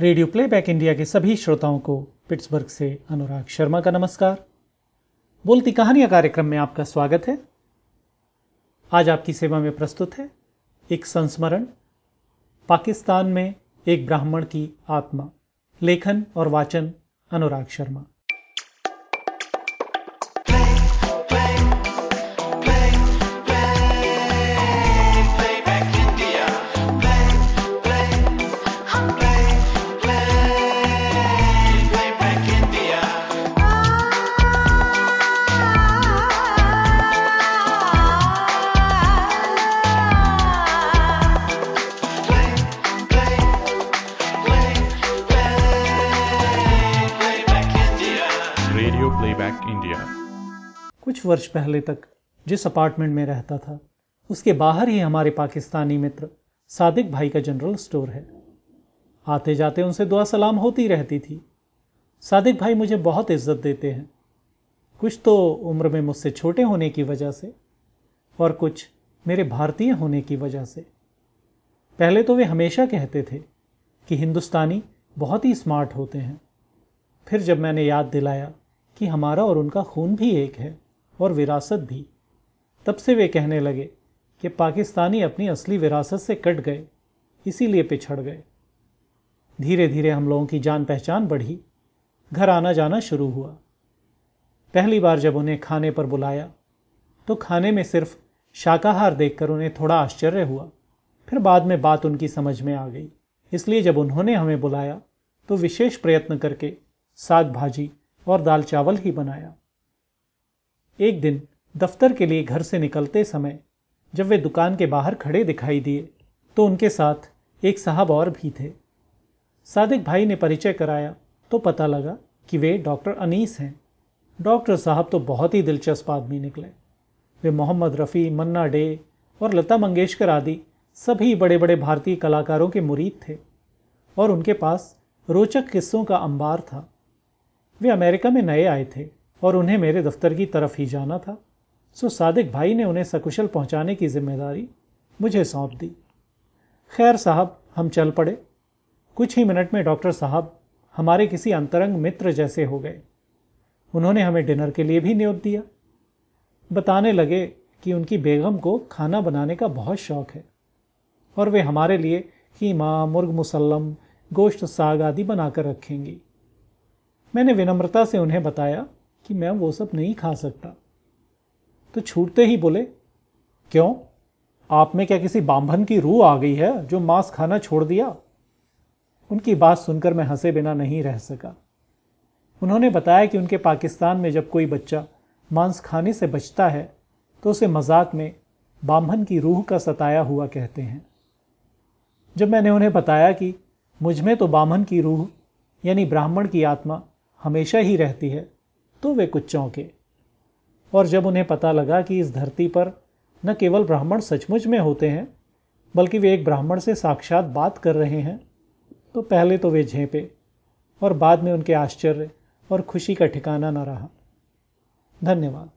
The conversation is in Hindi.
रेडियो प्लेबैक इंडिया के सभी श्रोताओं को पिट्सबर्ग से अनुराग शर्मा का नमस्कार। बोलती कहानियाँ कार्यक्रम में आपका स्वागत है। आज आपकी सेवा में प्रस्तुत है एक संस्मरण, पाकिस्तान में एक ब्राह्मण की आत्मा। लेखन और वाचन अनुराग शर्मा। प्लेबैक इंडिया कुछ वर्ष पहले तक जिस अपार्टमेंट में रहता था, उसके बाहर ही हमारे पाकिस्तानी मित्र सादिक भाई का जनरल स्टोर है। आते जाते उनसे दुआ सलाम होती रहती थी। सादिक भाई मुझे बहुत इज़्ज़त देते हैं। कुछ तो उम्र में मुझसे छोटे होने की वजह से और कुछ मेरे भारतीय होने की वजह से। पहले तो वे हमेशा कहते थे कि हिंदुस्तानी बहुत ही स्मार्ट होते हैं। फिर जब मैंने याद दिलाया कि हमारा और उनका खून भी एक है और विरासत भी। तब से वे कहने लगे कि पाकिस्तानी अपनी असली विरासत से कट गए, इसीलिए पिछड़ गए। धीरे धीरे हम लोगों की जान पहचान बढ़ी। घर आना जाना शुरू हुआ। पहली बार जब उन्हें खाने पर बुलाया तो खाने में सिर्फ़ शाकाहार देखकर उन्हें थोड़ा आश्चर्य हुआ। फिर बाद में बात उनकी समझ में आ गई। इसलिए जब उन्होंने हमें बुलाया तो विशेष प्रयत्न करके साग भाजी और दाल चावल ही बनाया। एक दिन दफ्तर के लिए घर से निकलते समय जब वे दुकान के बाहर खड़े दिखाई दिए तो उनके साथ एक साहब और भी थे। सादिक भाई ने परिचय कराया तो पता लगा कि वे डॉक्टर अनीस हैं। डॉक्टर साहब तो बहुत ही दिलचस्प आदमी निकले। वे मोहम्मद रफ़ी, मन्ना डे और लता मंगेशकर आदि सभी बड़े बड़े भारतीय कलाकारों के मुरीद थे और उनके पास रोचक किस्सों का अंबार था। वे अमेरिका में नए आए थे और उन्हें मेरे दफ्तर की तरफ़ ही जाना था। सो सादिक भाई ने उन्हें सकुशल पहुँचाने की ज़िम्मेदारी मुझे सौंप दी। खैर साहब, हम चल पड़े। कुछ ही मिनट में डॉक्टर साहब हमारे किसी अंतरंग मित्र जैसे हो गए। उन्होंने हमें डिनर के लिए भी न्योत दिया। बताने लगे कि उनकी बेगम को खाना बनाने का बहुत शौक है और वे हमारे लिए कीमा, मुर्ग मुसल्लम, गोश्त साग आदि बनाकर रखेंगी। मैंने विनम्रता से उन्हें बताया कि मैं वो सब नहीं खा सकता। तो छूटते ही बोले, क्यों? आप में क्या किसी बांभन की रूह आ गई है जो मांस खाना छोड़ दिया? उनकी बात सुनकर मैं हंसे बिना नहीं रह सका। उन्होंने बताया कि उनके पाकिस्तान में जब कोई बच्चा मांस खाने से बचता है तो उसे मज़ाक में बाम्भन की रूह का सताया हुआ कहते हैं। जब मैंने उन्हें बताया कि मुझमें तो बामन की रूह, यानी ब्राह्मण की आत्मा हमेशा ही रहती है तो वे कुछ चौंके। और जब उन्हें पता लगा कि इस धरती पर न केवल ब्राह्मण सचमुच में होते हैं, बल्कि वे एक ब्राह्मण से साक्षात बात कर रहे हैं तो पहले तो वे झेपे और बाद में उनके आश्चर्य और खुशी का ठिकाना न रहा। धन्यवाद।